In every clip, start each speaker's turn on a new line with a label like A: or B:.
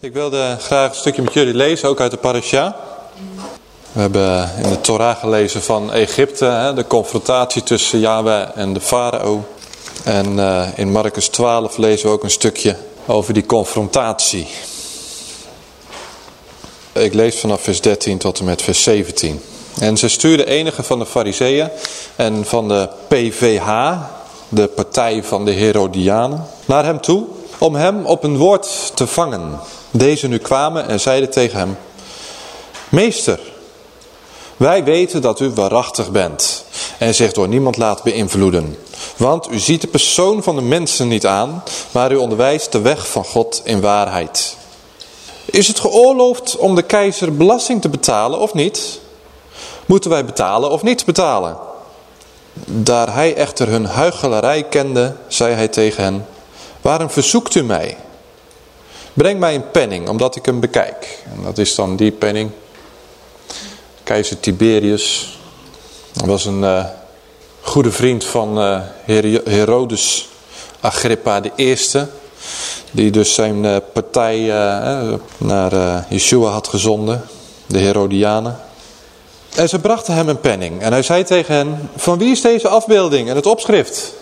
A: Ik wilde graag een stukje met jullie lezen, ook uit de parasha. We hebben in de Torah gelezen van Egypte, hè, de confrontatie tussen Yahweh en de farao. En eh, in Marcus 12 lezen we ook een stukje over die confrontatie. Ik lees vanaf vers 13 tot en met vers 17. En ze stuurde enige van de fariseeën en van de PVH, de partij van de Herodianen, naar hem toe om hem op een woord te vangen. Deze nu kwamen en zeiden tegen hem, Meester, wij weten dat u waarachtig bent en zich door niemand laat beïnvloeden. Want u ziet de persoon van de mensen niet aan, maar u onderwijst de weg van God in waarheid. Is het geoorloofd om de keizer belasting te betalen of niet? Moeten wij betalen of niet betalen? Daar hij echter hun huichelarij kende, zei hij tegen hen, waarom verzoekt u mij? Breng mij een penning, omdat ik hem bekijk. En dat is dan die penning. Keizer Tiberius was een uh, goede vriend van uh, Herodes Agrippa I. Die dus zijn uh, partij naar Yeshua had gezonden. De Herodianen. En ze brachten hem een penning. En hij zei tegen hen, van wie is deze afbeelding en het opschrift?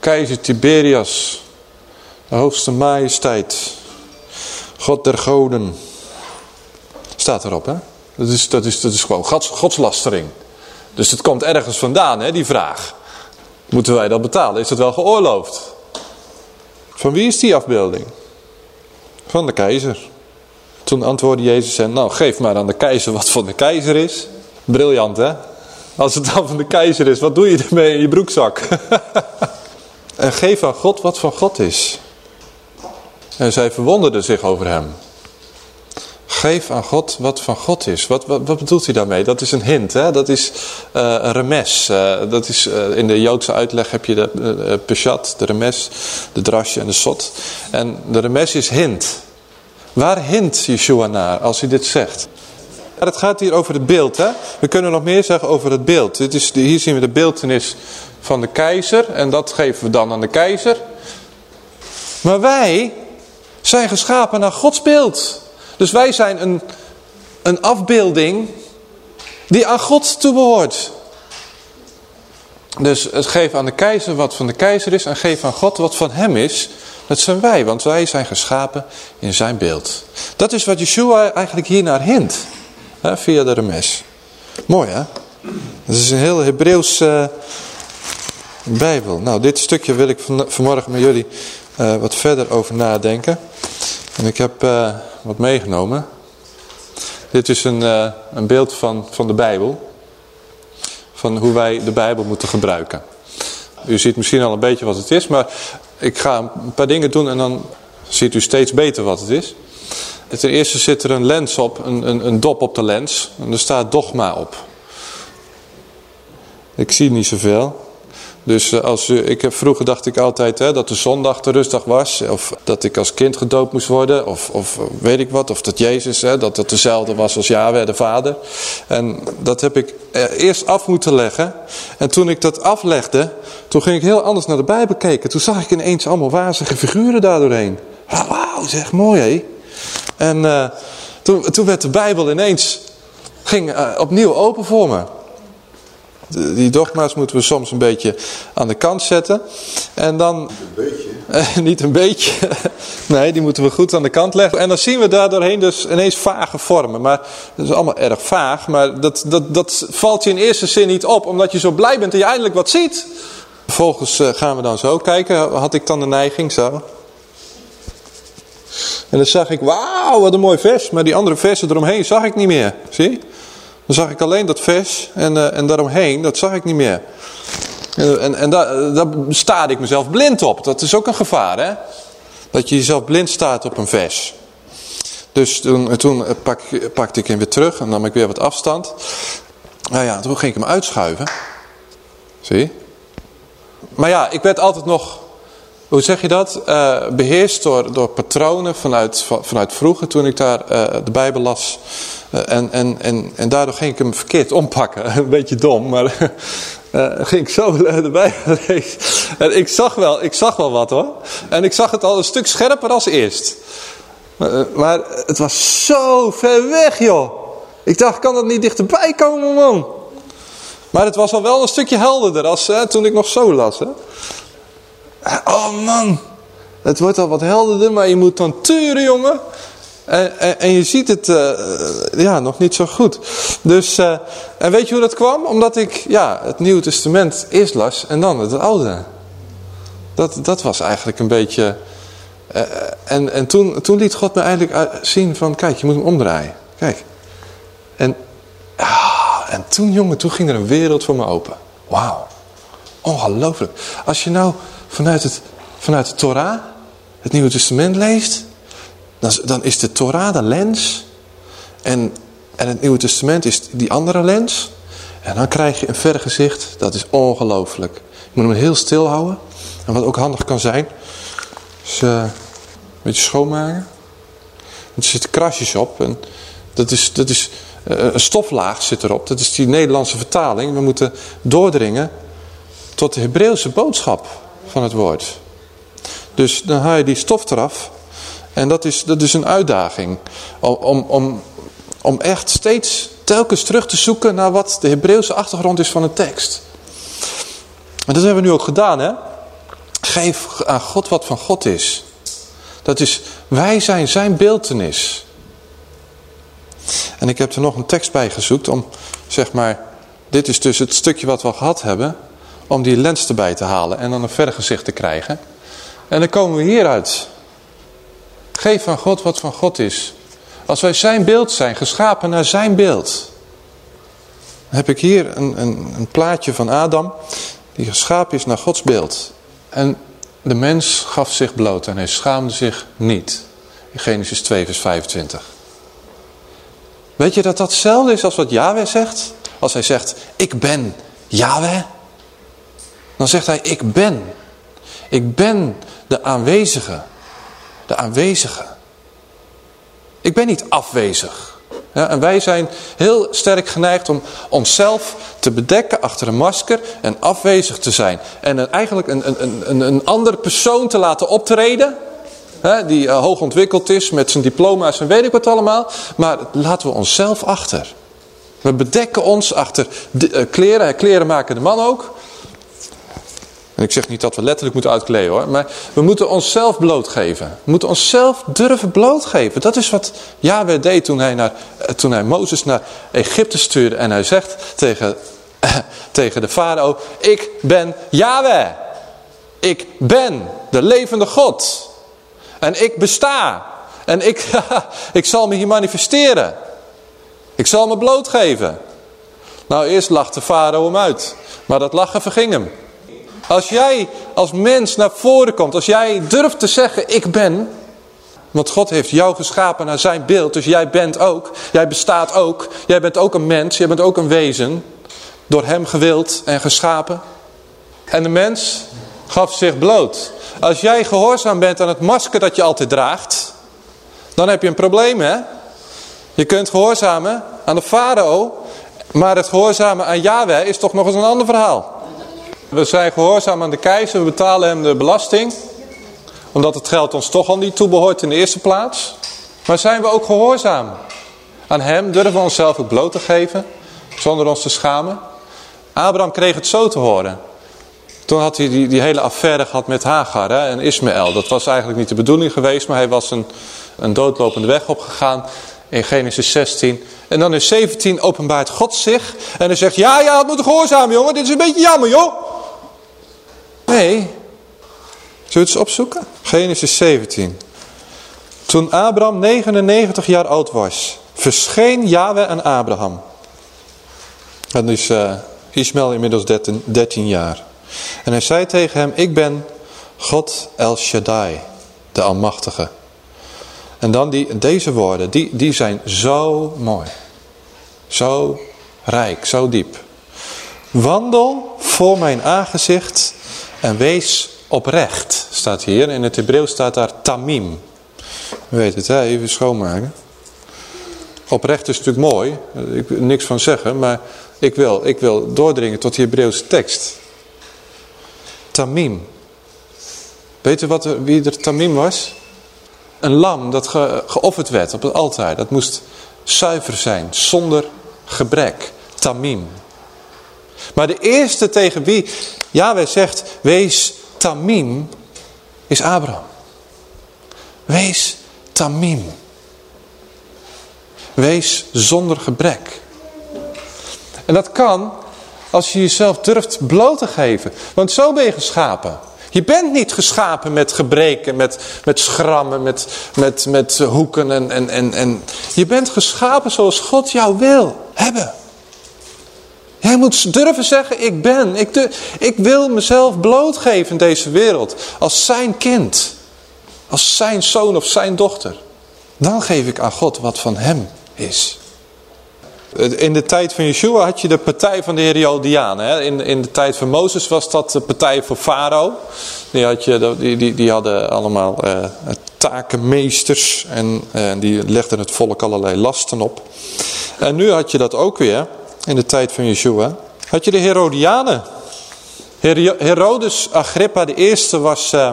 A: Keizer Tiberius, de hoogste majesteit, God der goden. Staat erop, hè? Dat is, dat is, dat is gewoon gods, godslastering. Dus het komt ergens vandaan, hè, die vraag. Moeten wij dat betalen? Is dat wel geoorloofd? Van wie is die afbeelding? Van de keizer. Toen antwoordde Jezus en nou geef maar aan de keizer wat van de keizer is. Briljant hè? Als het dan van de keizer is, wat doe je ermee in je broekzak? en geef aan God wat van God is. En zij verwonderden zich over hem. Geef aan God wat van God is. Wat, wat, wat bedoelt hij daarmee? Dat is een hint. Hè? Dat is uh, een remes. Uh, dat is, uh, in de Joodse uitleg heb je de peshat, de remes, de drasje en de sot. En de remes is hint. Waar hint Yeshua naar als hij dit zegt? Het gaat hier over het beeld. Hè? We kunnen nog meer zeggen over het beeld. Dit is, hier zien we de beeldenis van de keizer. En dat geven we dan aan de keizer. Maar wij zijn geschapen naar Gods beeld. Dus wij zijn een, een afbeelding die aan God toebehoort. Dus het geven aan de keizer wat van de keizer is en geven aan God wat van hem is. Dat zijn wij, want wij zijn geschapen in zijn beeld. Dat is wat Yeshua eigenlijk hier naar hint. Hè, via de remes. Mooi hè? Dat is een heel Hebreeuws uh, bijbel. Nou, dit stukje wil ik van, vanmorgen met jullie uh, wat verder over nadenken. En ik heb uh, wat meegenomen. Dit is een, een beeld van, van de Bijbel. Van hoe wij de Bijbel moeten gebruiken. U ziet misschien al een beetje wat het is, maar ik ga een paar dingen doen en dan ziet u steeds beter wat het is. Ten eerste zit er een lens op, een, een, een dop op de lens. En er staat dogma op. Ik zie niet zoveel. Dus als u, ik heb, vroeger dacht ik altijd hè, dat de zondag de rustdag was. Of dat ik als kind gedoopt moest worden. Of, of weet ik wat. Of dat Jezus, hè, dat het dezelfde was als Yahweh de Vader. En dat heb ik eerst af moeten leggen. En toen ik dat aflegde, toen ging ik heel anders naar de Bijbel kijken. Toen zag ik ineens allemaal wazige figuren daardoorheen. Wauw, zeg mooi hé. En toen, toen werd de Bijbel ineens, ging opnieuw open voor me. Die dogma's moeten we soms een beetje aan de kant zetten. En dan...
B: Een beetje.
A: Niet een beetje. nee, die moeten we goed aan de kant leggen. En dan zien we daar doorheen dus ineens vage vormen. Maar dat is allemaal erg vaag. Maar dat, dat, dat valt je in eerste zin niet op. Omdat je zo blij bent dat je eindelijk wat ziet. Vervolgens uh, gaan we dan zo kijken. Had ik dan de neiging zo. En dan zag ik, wauw, wat een mooi vers. Maar die andere versen eromheen zag ik niet meer. Zie? Dan zag ik alleen dat vers en, uh, en daaromheen, dat zag ik niet meer. En, en, en daar, daar staarde ik mezelf blind op. Dat is ook een gevaar, hè? Dat je jezelf blind staat op een vers. Dus toen, toen pak, pakte ik hem weer terug en nam ik weer wat afstand. Nou ja, toen ging ik hem uitschuiven. Zie? Maar ja, ik werd altijd nog, hoe zeg je dat, beheerst door, door patronen vanuit, vanuit vroeger toen ik daar de Bijbel las. Uh, en, en, en, en daardoor ging ik hem verkeerd ompakken. Een beetje dom, maar ging ik zo lezen. En ik zag, wel, ik zag wel wat hoor. En ik zag het al een stuk scherper als eerst. Maar, maar het was zo ver weg joh. Ik dacht, kan dat niet dichterbij komen man? Maar het was al wel een stukje helderder als hè, toen ik nog zo las. Hè? Oh man, het wordt al wat helderder, maar je moet dan turen jongen. En, en, je ziet het uh, ja, nog niet zo goed. Dus, uh, en weet je hoe dat kwam? Omdat ik ja, het Nieuwe Testament eerst las en dan het Oude. Dat, dat was eigenlijk een beetje... Uh, en en toen, toen liet God me eigenlijk zien van, kijk, je moet hem omdraaien. Kijk. En en toen, jongen, toen ging er een wereld voor me open. Wauw. Ongelooflijk. Als je nou vanuit, het, vanuit de Torah, het Nieuwe Testament leest, dan, dan is de Torah de lens. En, en het Nieuwe Testament is die andere lens. En dan krijg je een vergezicht. Dat is ongelooflijk. Je moet hem heel stil houden. En wat ook handig kan zijn, is uh, een beetje schoonmaken. Er zitten krasjes op. En dat is, dat is eh, een stoflaag zit erop. Dat is die Nederlandse vertaling. We moeten doordringen tot de Hebreeuwse boodschap van het woord. Dus dan haal je die stof eraf. En dat is, dat is een uitdaging. Om, om, om echt steeds telkens terug te zoeken naar wat de Hebreeuwse achtergrond is van een tekst. En dat hebben we nu ook gedaan. Hè? Geef aan God wat van God is. Dat is, wij zijn zijn beeltenis. En ik heb er nog een tekst bij gezoekt om, zeg maar, dit is dus het stukje wat we gehad hebben, om die lens erbij te halen en dan een vergezicht te krijgen. En dan komen we hieruit. Geef van God wat van God is. Als wij zijn beeld zijn, geschapen naar zijn beeld. Dan heb ik hier een, een, een plaatje van Adam, die geschapen is naar Gods beeld. En de mens gaf zich bloot en hij schaamde zich niet. In Genesis 2 vers 25. Weet je dat dat hetzelfde is als wat Yahweh zegt? Als hij zegt, ik ben Yahweh. Dan zegt hij, ik ben. Ik ben de aanwezige. De aanwezige. Ik ben niet afwezig. En wij zijn heel sterk geneigd om onszelf te bedekken achter een masker en afwezig te zijn. En eigenlijk een, een, een, een andere persoon te laten optreden hè, die uh, hoog ontwikkeld is met zijn diploma's en weet ik wat allemaal. Maar laten we onszelf achter. We bedekken ons achter de, uh, kleren. Kleren maken de man ook. En ik zeg niet dat we letterlijk moeten uitkleden hoor. Maar we moeten onszelf blootgeven. We moeten onszelf durven blootgeven. Dat is wat Yahweh deed toen hij, naar, uh, toen hij Mozes naar Egypte stuurde. En hij zegt tegen, tegen de farao. Ik ben Yahweh. Ik ben de levende God. En ik besta. En ik, ik zal me hier manifesteren. Ik zal me blootgeven. Nou, eerst lachte farao hem uit. Maar dat lachen verging hem. Als jij als mens naar voren komt. Als jij durft te zeggen, ik ben. Want God heeft jou geschapen naar zijn beeld. Dus jij bent ook. Jij bestaat ook. Jij bent ook een mens. Jij bent ook een wezen. Door hem gewild en geschapen. En de mens gaf zich bloot. Als jij gehoorzaam bent aan het masker dat je altijd draagt, dan heb je een probleem hè. Je kunt gehoorzamen aan de farao, maar het gehoorzamen aan Yahweh is toch nog eens een ander verhaal. We zijn gehoorzaam aan de keizer, we betalen hem de belasting. Omdat het geld ons toch al niet toebehoort in de eerste plaats. Maar zijn we ook gehoorzaam aan hem? Durven we onszelf ook bloot te geven, zonder ons te schamen? Abraham kreeg het zo te horen. Toen had hij die, die hele affaire gehad met Hagar hè, en Ismaël. Dat was eigenlijk niet de bedoeling geweest, maar hij was een, een doodlopende weg opgegaan in Genesis 16. En dan in 17 openbaart God zich en hij zegt, ja, ja, het moet gehoorzamen jongen, dit is een beetje jammer joh. Nee, zullen we het eens opzoeken? Genesis 17. Toen Abraham 99 jaar oud was, verscheen Yahweh aan Abraham. En is uh, Ismaël inmiddels 13, 13 jaar. En hij zei tegen hem, ik ben God El Shaddai, de Almachtige. En dan die, deze woorden, die, die zijn zo mooi. Zo rijk, zo diep. Wandel voor mijn aangezicht en wees oprecht, staat hier. In het Hebreeuws staat daar tamim. Weet het, hè? even schoonmaken. Oprecht is natuurlijk mooi, ik wil niks van zeggen, maar ik wil, ik wil doordringen tot die Hebreeuwse tekst. Tamim. Weet u wat wie er tamim was? Een lam dat ge, geofferd werd op het altaar. Dat moest zuiver zijn, zonder gebrek. Tamim. Maar de eerste tegen wie Yahweh zegt, wees tamim, is Abraham. Wees tamim. Wees zonder gebrek. En dat kan als je jezelf durft bloot te geven. Want zo ben je geschapen. Je bent niet geschapen met gebreken, met, met schrammen, met, met, met hoeken. En, en, en, en. Je bent geschapen zoals God jou wil hebben. Jij moet durven zeggen, ik ben, ik, ik wil mezelf blootgeven in deze wereld. Als zijn kind. Als zijn zoon of zijn dochter. Dan geef ik aan God wat van hem is. In de tijd van Yeshua had je de partij van de Herodianen. In, in de tijd van Mozes was dat de partij van Farao. Die, had je, die, die, die hadden allemaal uh, takenmeesters en uh, die legden het volk allerlei lasten op. En nu had je dat ook weer, in de tijd van Yeshua, had je de Herodianen. Herodes Agrippa de eerste was, uh,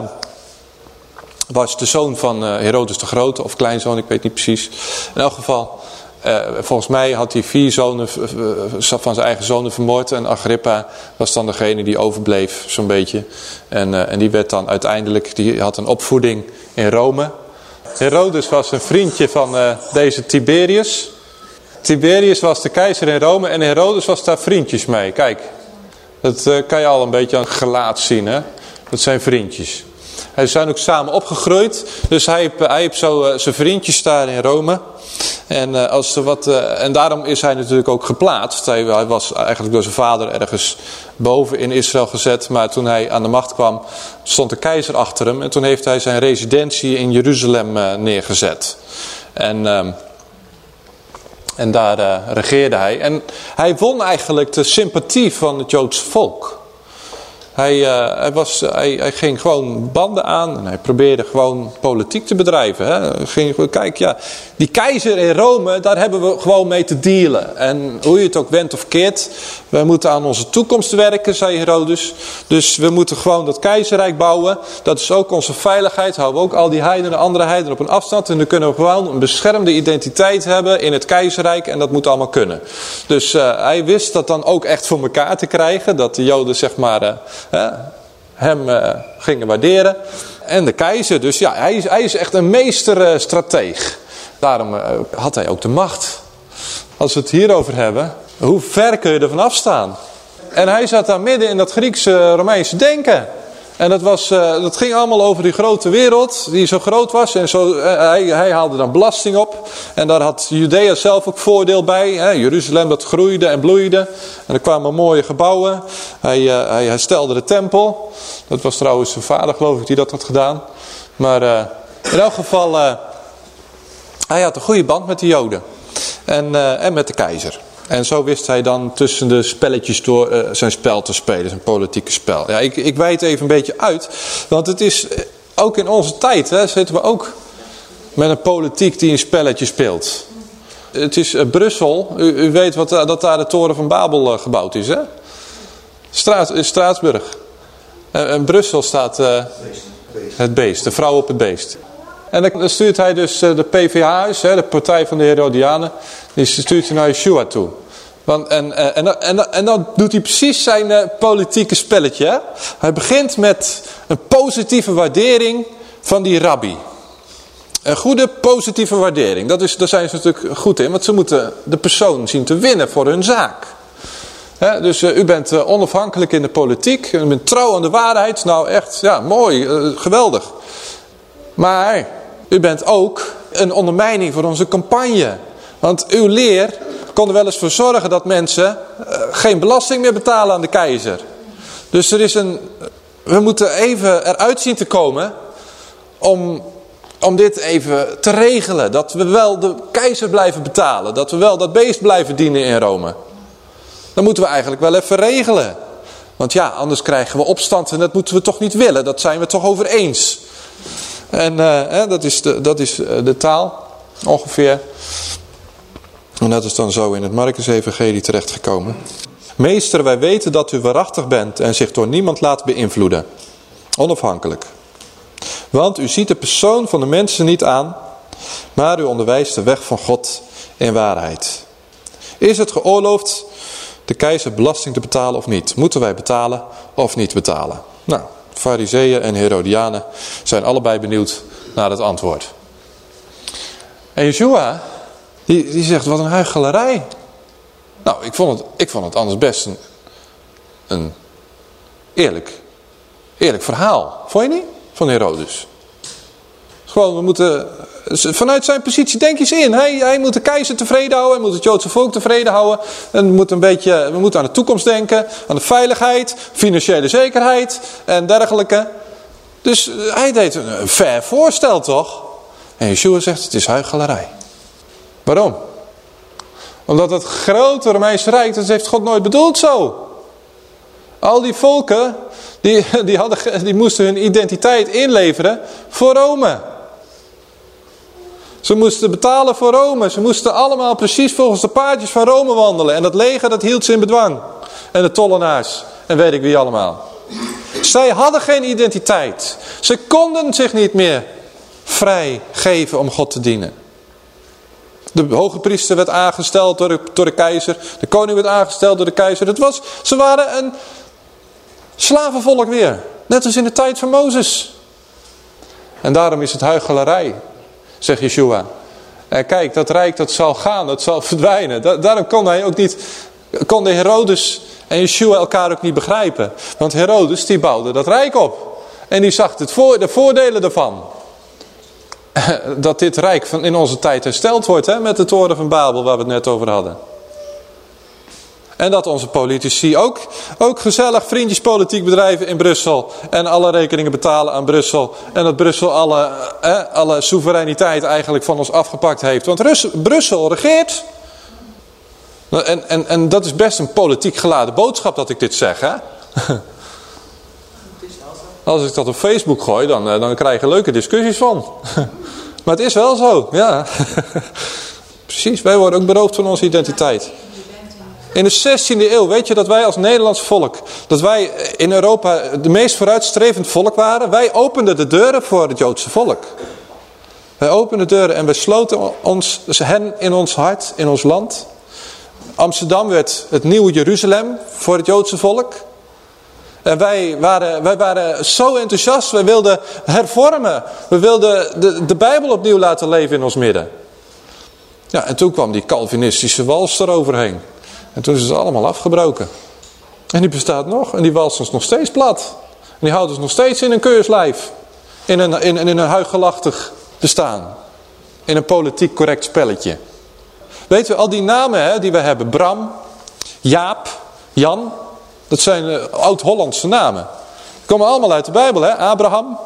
A: was de zoon van Herodes de Grote, of kleinzoon, ik weet niet precies. In elk geval... Uh, volgens mij had hij vier zonen van zijn eigen zonen vermoord. En Agrippa was dan degene die overbleef, zo'n beetje. En, uh, en die werd dan uiteindelijk, die had een opvoeding in Rome. Herodes was een vriendje van uh, deze Tiberius. Tiberius was de keizer in Rome en Herodes was daar vriendjes mee. Kijk, dat kan je al een beetje aan het gelaat zien. Hè? Dat zijn vriendjes. Hij zijn ook samen opgegroeid. Dus hij heeft, hij heeft zo zijn vriendjes daar in Rome. En, uh, als er wat, en daarom is hij natuurlijk ook geplaatst. Hij, hij, was eigenlijk door zijn vader ergens boven in Israël gezet. Maar toen hij aan de macht kwam, stond de keizer achter hem. En toen heeft hij zijn residentie in Jeruzalem neergezet. En, ehm, en daar regeerde hij. En hij won eigenlijk de sympathie van het Joodse volk. Hij, uh, hij, was, hij, hij, ging gewoon banden aan en hij probeerde gewoon politiek te bedrijven. Hè. Ging, kijk, ja, die keizer in Rome, daar hebben we gewoon mee te dealen. En hoe je het ook wendt of keert, we moeten aan onze toekomst werken, zei Herodes. Dus we moeten gewoon dat keizerrijk bouwen. Dat is ook onze veiligheid. Houden we ook al die heidenen, andere heidenen op een afstand. En dan kunnen we gewoon een beschermde identiteit hebben in het keizerrijk. En dat moet allemaal kunnen. Dus uh, hij wist dat dan ook echt voor elkaar te krijgen. Dat de joden zeg maar... Uh, hem uh, gingen waarderen. En de keizer, dus ja, hij is, hij is echt een meesterstrateeg. Daarom uh, had hij ook de macht. Als we het hierover hebben, hoe ver kun je er vanaf staan? En hij zat daar midden in dat Griekse Romeinse denken. En dat, was, uh, dat ging allemaal over die grote wereld, die zo groot was. En zo, uh, hij, hij haalde dan belasting op. En daar had Judea zelf ook voordeel bij. Hè. Jeruzalem dat groeide en bloeide. En er kwamen mooie gebouwen. Hij, uh, hij herstelde de tempel. Dat was trouwens zijn vader geloof ik die dat had gedaan. Maar in elk geval, hij had een goede band met de joden. En, en met de keizer. En zo wist hij dan tussen de spelletjes door uh, zijn spel te spelen, zijn politieke spel. Ja, ik, ik wijd even een beetje uit, want het is eh, ook in onze tijd, hè, zitten we ook met een politiek die een spelletje speelt. Het is uh, Brussel, u, u, weet wat, uh, dat daar de toren van Babel gebouwd is, hè? Straat, Straatsburg. En Brussel staat het beest, de vrouw op het beest. En dan stuurt hij dus de PVH's, de Partij van de Herodianen, die stuurt hij naar Yeshua toe. Want, en, en, en, en, dan doet hij precies zijn uh, politieke spelletje. Hij begint met een positieve waardering van die rabbi. Een goede positieve waardering. Dat is, daar zijn ze natuurlijk goed in. Want ze moeten de persoon zien te winnen voor hun zaak. Dus u bent onafhankelijk in de politiek. U bent trouw aan de waarheid. Nou echt, ja, mooi, geweldig. Maar u bent ook een ondermijning voor onze campagne. Want uw leer kon er wel eens voor zorgen dat mensen uh, geen belasting meer betalen aan de keizer. Dus er is een, we moeten even eruit zien te komen om, om dit even te regelen. Dat we wel de keizer blijven betalen. Dat we wel dat beest blijven dienen in Rome. Dat moeten we eigenlijk wel even regelen. Want ja, anders krijgen we opstand en dat moeten we toch niet willen. Dat zijn we toch over eens. En uh, dat is, de, dat is eh, de taal ongeveer. En dat is dan zo in het Marcus-evangelie terechtgekomen. Meester, wij weten dat u waarachtig bent en zich door niemand laat beïnvloeden. Onafhankelijk. Want u ziet de persoon van de mensen niet aan, maar u onderwijst de weg van God in waarheid. Is het geoorloofd de keizer belasting te betalen of niet? Moeten wij betalen of niet betalen? Nou, fariseeën en Herodianen zijn allebei benieuwd naar het antwoord. En Yeshua, die, die zegt, wat een huichelarij. Nou, ik vond het, ik vond het anders best een, een eerlijk, eerlijk verhaal. Vond je niet? Van Herodes. Gewoon, we moeten vanuit zijn positie denk eens in. Hij, hij moet de keizer tevreden houden. Hij moet het Joodse volk tevreden houden. En we moeten, een beetje, we moeten aan de toekomst denken. Aan de veiligheid. Financiële zekerheid. En dergelijke. Dus eh, hij deed een ver voorstel toch? En Yeshua zegt het is huichelarij. Waarom? Omdat het grote Romeinse Rijk, dat heeft God nooit bedoeld zo. Al die volken, die, die, hadden, die moesten hun identiteit inleveren voor Rome. Ze moesten betalen voor Rome. Ze moesten allemaal precies volgens de paadjes van Rome wandelen. En dat leger dat hield ze in bedwang. En de tollenaars. En weet ik wie allemaal. Zij hadden geen identiteit. Ze konden zich niet meer vrij geven om God te dienen. De hoge priester werd aangesteld door de, door de keizer. De koning werd aangesteld door de keizer. Het was, ze waren een slavenvolk weer. Net als in de tijd van Mozes. En daarom is het huichelarij zegt Yeshua. En kijk, dat rijk dat zal gaan, dat zal verdwijnen. daarom kon hij ook niet, kon de Herodes en Yeshua elkaar ook niet begrijpen. Want Herodes die bouwde dat rijk op. En die zag het voor, de voordelen ervan. Dat dit rijk van in onze tijd hersteld wordt hè, met de toren van Babel waar we het net over hadden. En dat onze politici ook, ook gezellig vriendjespolitiek bedrijven in Brussel. En alle rekeningen betalen aan Brussel. En dat Brussel alle, eh, alle soevereiniteit eigenlijk van ons afgepakt heeft. Want Rus, Brussel regeert. En, en, en dat is best een politiek geladen boodschap dat ik dit zeg. Hè? Als ik dat op Facebook gooi, dan, dan krijg je leuke discussies van. Maar het is wel zo, ja. Precies, wij worden ook beroofd van onze identiteit. In de 16e eeuw, weet je dat wij als Nederlands volk, dat wij in Europa de meest vooruitstrevend volk waren? Wij openden de deuren voor het Joodse volk. Wij openden de deuren en wij sloten ons, hen in ons hart, in ons land. Amsterdam werd het nieuwe Jeruzalem voor het Joodse volk. En wij waren, wij waren zo enthousiast, wij wilden hervormen. We wilden de, de Bijbel opnieuw laten leven in ons midden. Ja, en toen kwam die Calvinistische wals eroverheen. En toen is het allemaal afgebroken. En die bestaat nog. En die walst ons nog steeds plat. En die houdt ons nog steeds in een keurslijf. In een, in, in een huigelachtig bestaan. In een politiek correct spelletje. Weten we, al die namen hè, die we hebben. Bram, Jaap, Jan. Dat zijn uh, oud-Hollandse namen. Die komen allemaal uit de Bijbel. Hè? Abraham,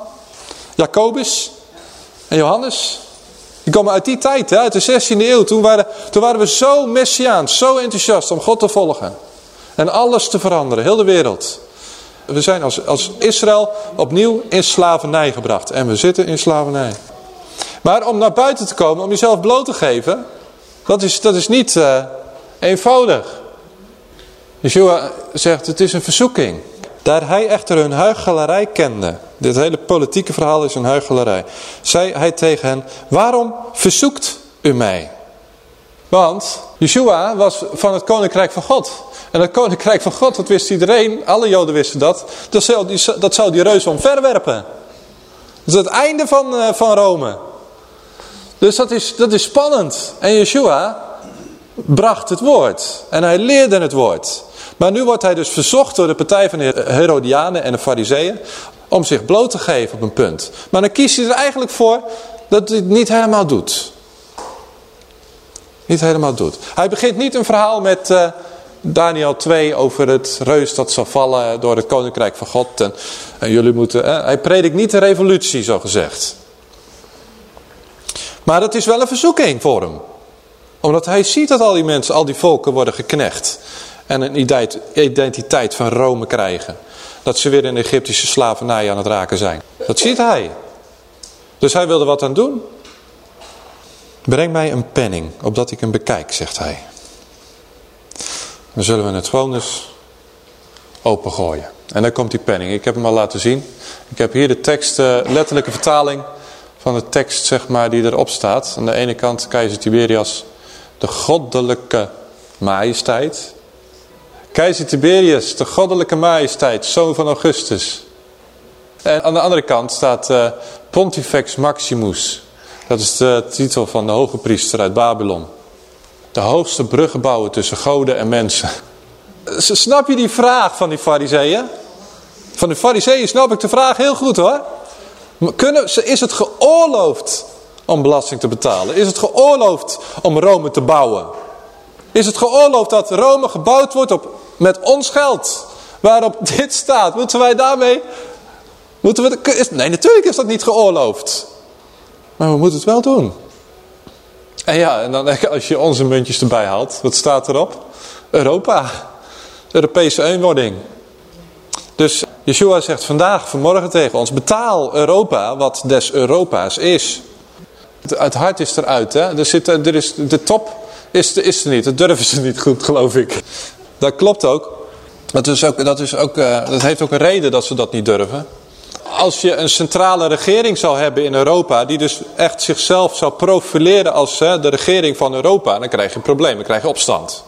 A: Jacobus en Johannes. Die komen uit die tijd, hè, uit de 16e eeuw. Toen waren, toen waren we zo messiaans, zo enthousiast om God te volgen. En alles te veranderen, heel de wereld. We zijn als, als Israël opnieuw in slavernij gebracht. En we zitten in slavernij. Maar om naar buiten te komen, om jezelf bloot te geven, dat is, dat is niet uh, eenvoudig. Yeshua zegt, het is een verzoeking. Daar hij echter hun huichelarij kende. Dit hele politieke verhaal is een huichelarij. Zei hij tegen hen, waarom verzoekt u mij? Want Yeshua was van het koninkrijk van God. En het koninkrijk van God, dat wist iedereen, alle joden wisten dat. Dat zou die, dat zou die reus omverwerpen. Dat is het einde van, uh, van Rome. Dus dat is, dat is spannend. En Yeshua bracht het woord. En hij leerde het woord. Maar nu wordt hij dus verzocht door de partij van de Herodianen en de Fariseeën om zich bloot te geven op een punt. Maar dan kiest hij er eigenlijk voor dat hij het niet helemaal doet. Niet helemaal doet. Hij begint niet een verhaal met uh, Daniel 2 over het reus dat zal vallen door het koninkrijk van God. En, en jullie moeten, uh, hij predikt niet de revolutie zo gezegd. Maar het is wel een verzoeking voor hem. Omdat hij ziet dat al die mensen, al die volken worden geknecht. En een identiteit van Rome krijgen. Dat ze weer in Egyptische slavernij aan het raken zijn. Dat ziet hij. Dus hij wilde wat aan doen. Breng mij een penning, opdat ik hem bekijk, zegt hij. Dan zullen we het gewoon eens opengooien. En dan komt die penning. Ik heb hem al laten zien. Ik heb hier de tekst, uh, letterlijke vertaling van de tekst zeg maar, die erop staat. Aan de ene kant keizer Tiberias, de goddelijke majesteit. Keizer Tiberius, de goddelijke majesteit, zoon van Augustus. En aan de andere kant staat uh, Pontifex Maximus. Dat is de titel van de hoge priester uit Babylon. De hoogste bruggenbouwer tussen goden en mensen. Snap je die vraag van die fariseeën? Van de fariseeën snap ik de vraag heel goed hoor. Kunnen, is het geoorloofd om belasting te betalen? Is het geoorloofd om Rome te bouwen? Is het geoorloofd dat Rome gebouwd wordt op, met ons geld? Waarop dit staat. Moeten wij daarmee... Moeten we, is, nee, natuurlijk is dat niet geoorloofd. Maar we moeten het wel doen. En ja, en dan als je onze muntjes erbij haalt, wat staat erop? Europa. Europese eenwording. Dus Yeshua zegt vandaag, vanmorgen tegen ons, betaal Europa wat des Europa's is. Het hart is eruit, hè? Er zit, er is, de top is, is er niet, dat durven ze niet goed, geloof ik. Dat klopt ook. Dat, is ook, dat, is ook, uh, dat heeft ook een reden dat ze dat niet durven. Als je een centrale regering zou hebben in Europa, die dus echt zichzelf zou profileren als de regering van Europa, dan krijg je een probleem, dan krijg je opstand.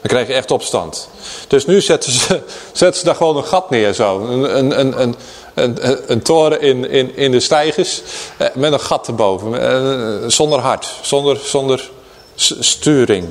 A: Dan krijg je echt opstand. Dus nu zetten ze, zetten ze daar gewoon een gat neer zo. Een, een, een, een, een, een toren in, in, in de stijgers eh, met een gat erboven. Eh, zonder hart, zonder, zonder sturing.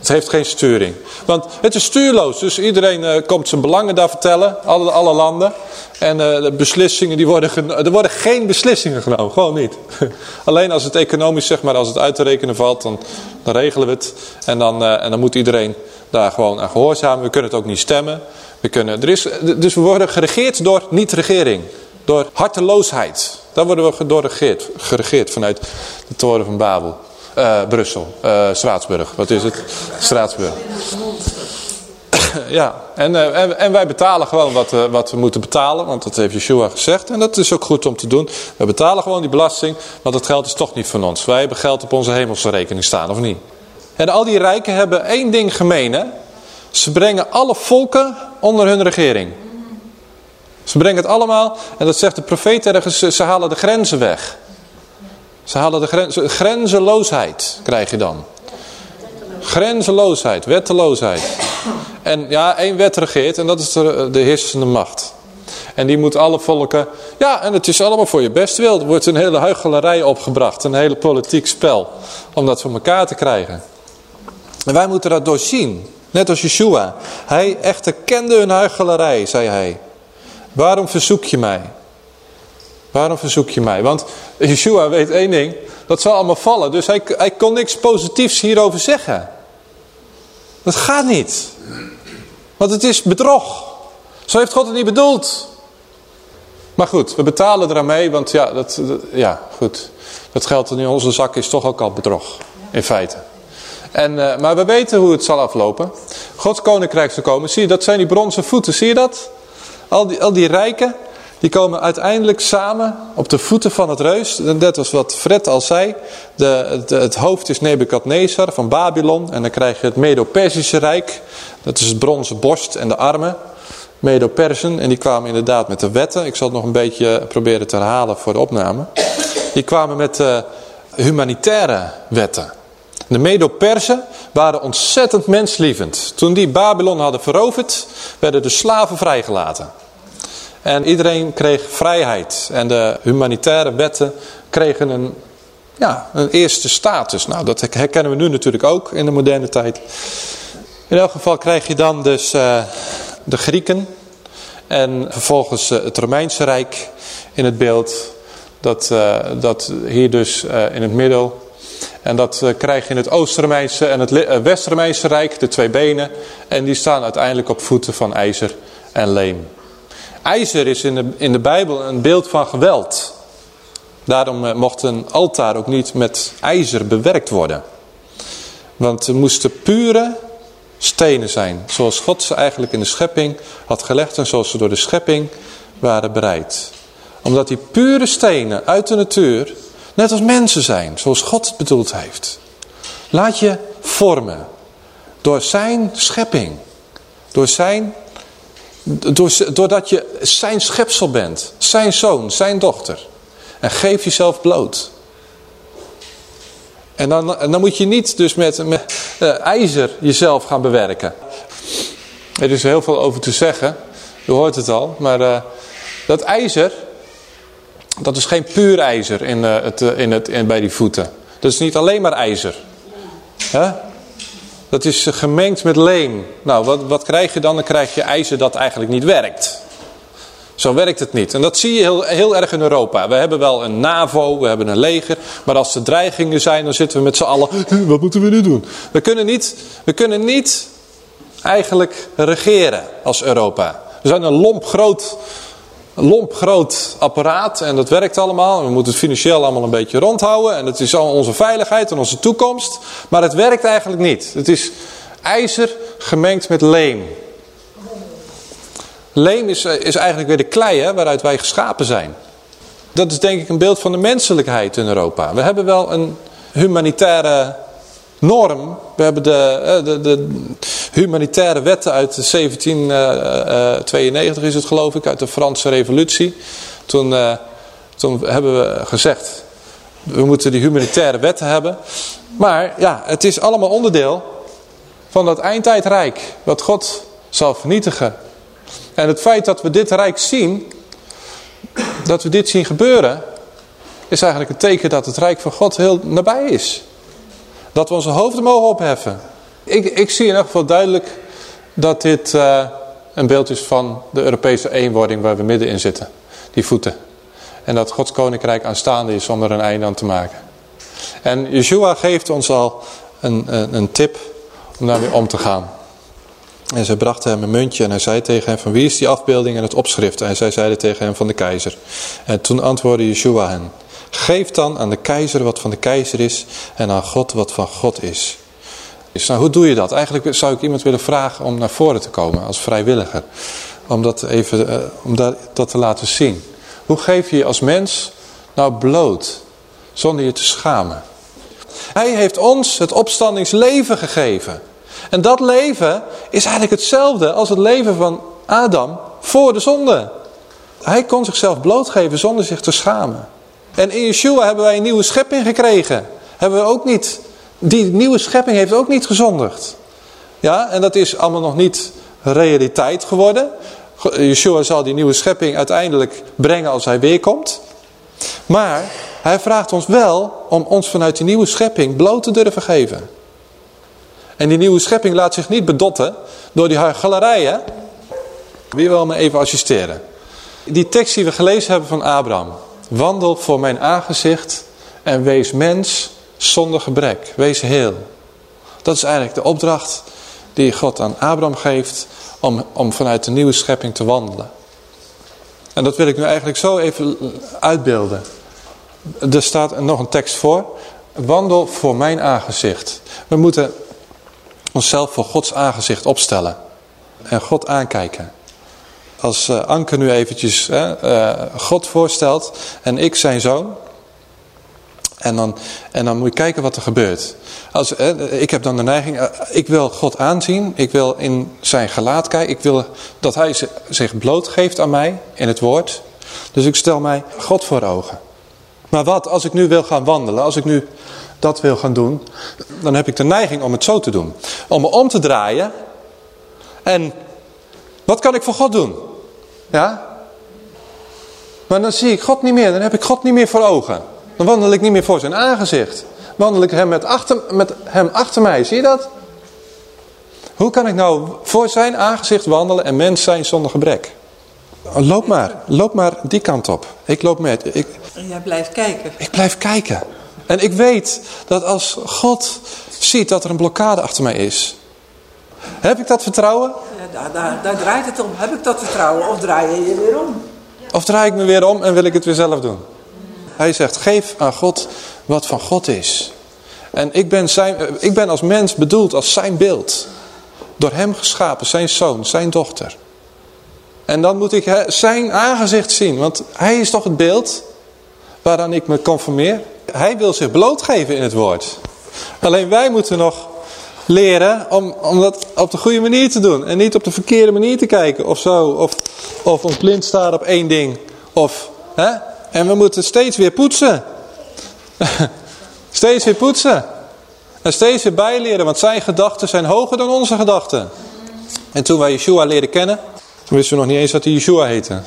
A: Het heeft geen sturing. Want het is stuurloos. Dus iedereen uh, komt zijn belangen daar vertellen. Alle, alle landen. En uh, de beslissingen, die worden er worden geen beslissingen genomen. Gewoon niet. Alleen als het economisch, zeg maar, als het uit te rekenen valt, dan, dan regelen we het. En dan, uh, en dan moet iedereen daar gewoon aan gehoorzamen. We kunnen het ook niet stemmen. We kunnen, er is, dus we worden geregeerd door niet-regering. Door harteloosheid. Daar worden we door geregeerd, geregeerd vanuit de toren van Babel. Uh, Brussel, uh, Straatsburg. Wat is het? Straatsburg. ja, en, uh, en, en, wij betalen gewoon wat, wat we moeten betalen. Want dat heeft Yeshua gezegd. En dat is ook goed om te doen. We betalen gewoon die belasting. Want het geld is toch niet van ons. Wij hebben geld op onze hemelse rekening staan, of niet? En al die rijken hebben één ding gemeen. Hè? Ze brengen alle volken onder hun regering. Ze brengen het allemaal. En dat zegt de profeet ergens. Ze halen de grenzen weg. Ze halen de grenzen, grenzeloosheid krijg je dan. Grenzeloosheid, wetteloosheid. En ja, één wet regeert en dat is de, de heersende macht. En die moet alle volken... Ja, en het is allemaal voor je best wil. Er wordt een hele huichelarij opgebracht. Een hele politiek spel. Om dat voor elkaar te krijgen. En wij moeten dat doorzien. Net als Yeshua. Hij echter kende hun huichelarij, zei hij. Waarom verzoek je mij? Waarom verzoek je mij? Want Yeshua weet één ding. Dat zal allemaal vallen. Dus hij, hij kon niks positiefs hierover zeggen. Dat gaat niet. Want het is bedrog. Zo heeft God het niet bedoeld. Maar goed, we betalen eraan mee. Want ja, dat, ja goed. Dat geld in onze zak is toch ook al bedrog. In feite. En, uh, maar we weten hoe het zal aflopen. Gods koninkrijk zal komen. Zie je, dat zijn die bronzen voeten. Zie je dat? Al die, al die rijken. Die komen uiteindelijk samen op de voeten van het reus. Dat was wat Fred al zei. De, het hoofd is Nebukadnezar van Babylon. En dan krijg je het Medo-Persische Rijk. Dat is het bronzen borst en de armen. Medo-Persen. En die kwamen inderdaad met de wetten. Ik zal het nog een beetje proberen te herhalen voor de opname. Die kwamen met de humanitaire wetten. De Medo-Persen waren ontzettend menslievend. Toen die Babylon hadden veroverd, werden de slaven vrijgelaten. En iedereen kreeg vrijheid. En de humanitaire wetten kregen een, ja, een eerste status. Nou, dat herkennen we nu natuurlijk ook in de moderne tijd. In elk geval krijg je dan dus uh, de Grieken. En vervolgens uh, het Romeinse Rijk in het beeld. Dat, uh, dat hier dus in het middel. En dat krijg je in het Oost-Romeinse en het West-Romeinse Rijk, de twee benen. En die staan uiteindelijk op voeten van ijzer en leem. IJzer is in de, in de Bijbel een beeld van geweld. Daarom eh, mocht een altaar ook niet met ijzer bewerkt worden. Want er moesten pure stenen zijn. Zoals God ze eigenlijk in de schepping had gelegd en zoals ze door de schepping waren bereid. Omdat die pure stenen uit de natuur net als mensen zijn, zoals God het bedoeld heeft. Laat je vormen door zijn schepping. Door zijn, doordat je zijn schepsel bent, zijn zoon, zijn dochter. En geef jezelf bloot. En dan, dan moet je niet dus met, met uh, ijzer jezelf gaan bewerken. Er is heel veel over te zeggen. U hoort het al. Maar uh, dat ijzer, dat is geen puur ijzer in, uh, het, in het, in, bij die voeten. Dat is niet alleen maar ijzer. Dat is gemengd met leem. Nou, wat, wat krijg je dan? Dan krijg je ijzer dat eigenlijk niet werkt. Zo werkt het niet. En dat zie je heel, heel erg in Europa. We hebben wel een NAVO, we hebben een leger. Maar als er dreigingen zijn, dan zitten we met z'n allen. Wat moeten we nu doen? We kunnen niet, we kunnen niet eigenlijk regeren als Europa. We zijn een lomp groot, lomp groot apparaat en dat werkt allemaal. We moeten het financieel allemaal een beetje rondhouden. En het is al onze veiligheid en onze toekomst. Maar het werkt eigenlijk niet. Het is ijzer gemengd met leem. Leem is, is eigenlijk weer de klei hè, waaruit wij geschapen zijn. Dat is denk ik een beeld van de menselijkheid in Europa. We hebben wel een humanitaire norm. We hebben de, de, de humanitaire wetten uit 1792 is het geloof ik, uit de Franse revolutie. Toen, toen hebben we gezegd, we moeten die humanitaire wetten hebben. Maar ja, het is allemaal onderdeel van dat eindtijdrijk. Wat God zal vernietigen en het feit dat we dit rijk zien, dat we dit zien gebeuren, is eigenlijk een teken dat het rijk van God heel nabij is. Dat we onze hoofden mogen opheffen. Ik, ik zie in elk geval duidelijk dat dit uh, een beeld is van de Europese eenwording waar we middenin zitten. Die voeten. En dat Gods koninkrijk aanstaande is om er een einde aan te maken. En Yeshua geeft ons al een, een, een tip om daarmee om te gaan. En zij brachten hem een muntje en hij zei tegen hem van wie is die afbeelding en het opschrift? En zij zeiden tegen hem van de keizer. En toen antwoordde Yeshua hen. Geef dan aan de keizer wat van de keizer is en aan God wat van God is. Dus nou, hoe doe je dat? Eigenlijk zou ik iemand willen vragen om naar voren te komen als vrijwilliger. Om dat, even, uh, om dat, dat te laten zien. Hoe geef je je als mens nou bloot zonder je te schamen? Hij heeft ons het opstandingsleven gegeven. En dat leven is eigenlijk hetzelfde als het leven van Adam voor de zonde. Hij kon zichzelf blootgeven zonder zich te schamen. En in Yeshua hebben wij een nieuwe schepping gekregen. Hebben we ook niet. Die nieuwe schepping heeft ook niet gezondigd. Ja, en dat is allemaal nog niet realiteit geworden. Yeshua zal die nieuwe schepping uiteindelijk brengen als hij weer komt. Maar hij vraagt ons wel om ons vanuit die nieuwe schepping bloot te durven geven. En die nieuwe schepping laat zich niet bedotten door die galerijen. Wie wil me even assisteren? Die tekst die we gelezen hebben van Abraham. Wandel voor mijn aangezicht en wees mens zonder gebrek. Wees heel. Dat is eigenlijk de opdracht die God aan Abraham geeft om, om vanuit de nieuwe schepping te wandelen. En dat wil ik nu eigenlijk zo even uitbeelden. Er staat nog een tekst voor. Wandel voor mijn aangezicht. We moeten onszelf voor Gods aangezicht opstellen. En God aankijken. Als uh, Anke nu eventjes uh, God voorstelt en ik zijn zoon. En dan, en dan moet je kijken wat er gebeurt. Als, ik heb dan de neiging, ik wil God aanzien. Ik wil in zijn gelaat kijken. Ik wil dat hij zich blootgeeft aan mij in het woord. Dus ik stel mij God voor ogen. Maar wat als ik nu wil gaan wandelen? Als ik nu dat wil gaan doen, dan heb ik de neiging om het zo te doen. Om me om te draaien. En wat kan ik voor God doen? Ja? Maar dan zie ik God niet meer. Dan heb ik God niet meer voor ogen. Dan wandel ik niet meer voor zijn aangezicht. Wandel ik hem met, achter, met hem achter mij. Zie je dat? Hoe kan ik nou voor zijn aangezicht wandelen en mens zijn zonder gebrek? Loop maar. Loop maar die kant op. Ik loop met. Ik,
B: Jij blijft kijken.
A: Ik blijf kijken. En ik weet dat als God ziet dat er een blokkade achter mij is. Heb ik dat vertrouwen?
B: Daar, daar, draait het om. Heb ik dat vertrouwen of draai je je weer om?
A: Of draai ik me weer om en wil ik het weer zelf doen? Hij zegt, geef aan God wat van God is. En ik ben, zijn, ik ben als mens bedoeld als zijn beeld. door hem geschapen, zijn zoon, zijn dochter. En dan moet ik zijn aangezicht zien, want hij is toch het beeld waaraan ik me conformeer. Hij wil zich blootgeven in het woord. Alleen wij moeten nog leren om, om dat op de goede manier te doen. En niet op de verkeerde manier te kijken of zo. Of, of ons blind staan op één ding. Of, hè? En we moeten steeds weer poetsen. steeds weer poetsen. En steeds weer bijleren, want zijn gedachten zijn hoger dan onze gedachten. En toen wij Yeshua leren kennen, wisten we nog niet eens dat hij Yeshua heette.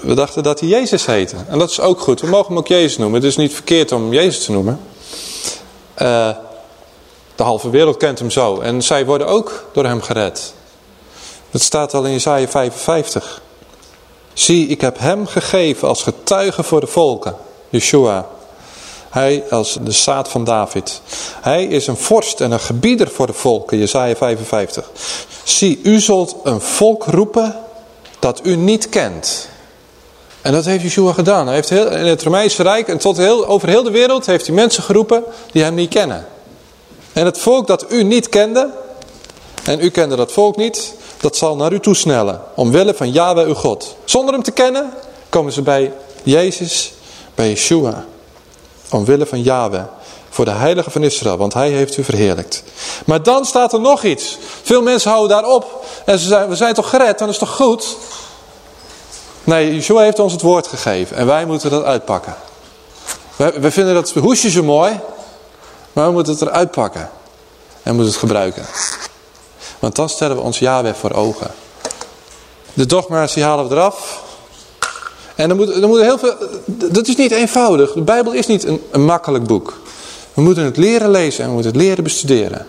A: We, dachten dat hij Jezus heette. En dat is ook goed. We mogen hem ook Jezus noemen. Het is niet verkeerd om Jezus te noemen. Uh, de halve wereld kent hem zo. En zij worden ook door hem gered. Dat staat al in Isaiah 55. Zie, ik heb hem gegeven als getuige voor de volken. Yeshua. Hij als de zaad van David. Hij is een vorst en een gebieder voor de volken. Jesaja 55. Zie, u zult een volk roepen dat u niet kent. En dat heeft Yeshua gedaan. Hij heeft heel, in het Romeinse Rijk en tot heel, over heel de wereld heeft hij mensen geroepen die hem niet kennen. En het volk dat u niet kende, en u kende dat volk niet, dat zal naar u toesnellen. Omwille van Yahweh uw God. Zonder hem te kennen, komen ze bij Jezus, bij Yeshua. Omwille van Yahweh. Voor de heilige van Israël, want hij heeft u verheerlijkt. Maar dan staat er nog iets. Veel mensen houden daarop. En ze zeggen, we zijn toch gered, dan is toch goed? Nee, Yeshua heeft ons het woord gegeven. En wij moeten dat uitpakken. We vinden dat hoesje zo mooi. Maar we moeten het eruit pakken. En moeten het gebruiken. Want dan stellen we ons Yahweh voor ogen. De dogma's die halen we eraf. En dan moet, dan moet heel veel, dat is niet eenvoudig. De Bijbel is niet een, een makkelijk boek. We moeten het leren lezen en we moeten het leren bestuderen.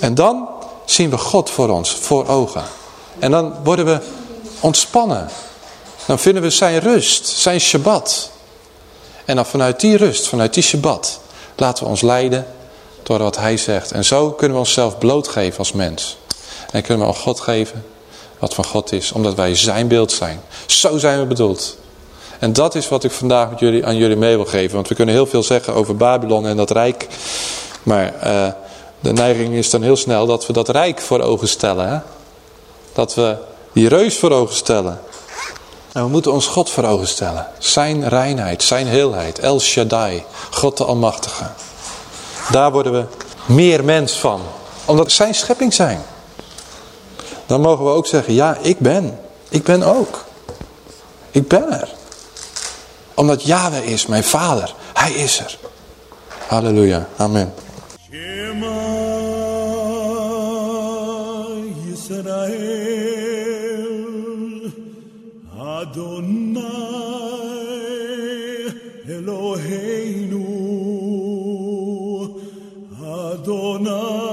A: En dan zien we God voor ons, voor ogen. En dan worden we ontspannen. Dan vinden we zijn rust, zijn Shabbat. En dan vanuit die rust, vanuit die Shabbat, laten we ons leiden door wat hij zegt. En zo kunnen we onszelf blootgeven als mens. En kunnen we aan God geven wat van God is. Omdat wij zijn beeld zijn. Zo zijn we bedoeld. En dat is wat ik vandaag met jullie, aan jullie mee wil geven. Want we kunnen heel veel zeggen over Babylon en dat rijk. Maar uh, de neiging is dan heel snel dat we dat rijk voor ogen stellen. Hè? Dat we die reus voor ogen stellen. En we moeten ons God voor ogen stellen. Zijn reinheid, zijn heelheid. El Shaddai, God de Almachtige. Daar worden we meer mens van. Omdat zijn schepping zijn. Dan mogen we ook zeggen, ja, ik ben. Ik ben ook. Ik ben er. Omdat Yahweh is, mijn vader. Hij is er. Halleluja. Amen.
C: Adonai Eloheinu Adonai